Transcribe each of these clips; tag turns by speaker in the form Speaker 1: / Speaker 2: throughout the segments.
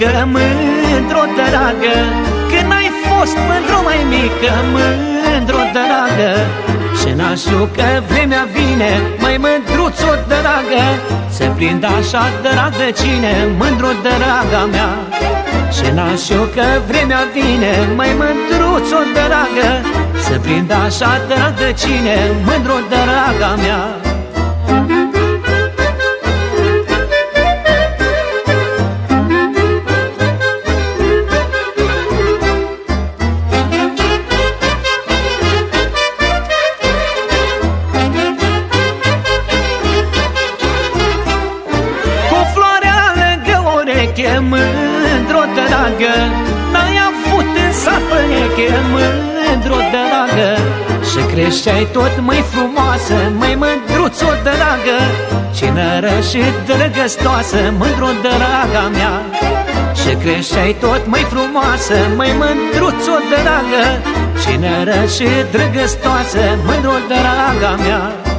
Speaker 1: mică, mândro dragă. Când ai fost mândro mai mică, mândro dragă Și n-aș că vremea vine, mai mândruț-o dragă Se prind așa dragă cine, mândro draga mea. Și n-aș că vremea vine, mai mândruț-o dragă Se prind așa dragă cine, mândro draga mea pereche mândro dragă. N-ai avut în sat pereche mândro dragă. Și creșteai tot mai frumoasă, mai mândruț-o dragă. Cinără și drăgăstoasă, mândro draga mea. Și creșteai tot mai frumoasă, mai mândruț-o dragă. Cinără și drăgăstoasă, mândro draga mea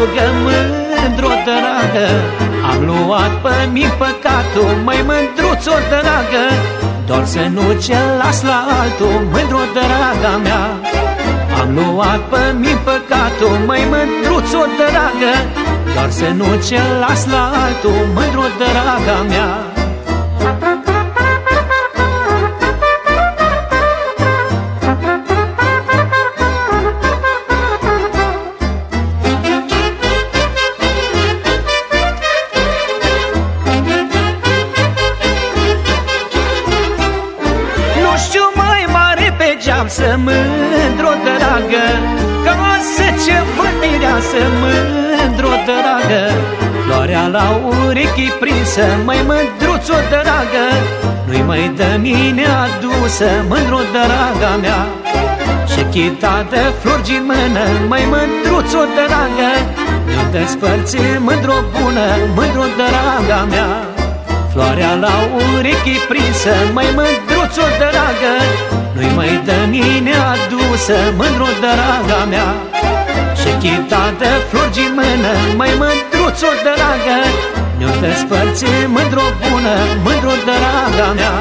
Speaker 1: strugă mândru dragă Am luat pe mi păcatul, mai mândruț-o dragă Doar să nu ce las la altul, mândru draga mea. Am luat pe mi păcatul, mai mândruț-o dragă Doar să nu ce las la altul, mândru draga mea să mândro dragă Ca să ce văd să mândro dragă. Floarea la urechi prinsă, mai mândruț-o dragă Nu-i mai dă mine adusă, mândro draga mea. Și chita de flori din mână, mai mândruț-o dragă Nu despărți mândro bună, mândro draga mea Floarea la urechi prinsă, mai mândruț-o dragă Nu-i mai dă mine adusă, mândru draga mea. Și chita de flori din mână, mai mândruț-o dragă Ne-o despărți mândru bună, mândru draga mea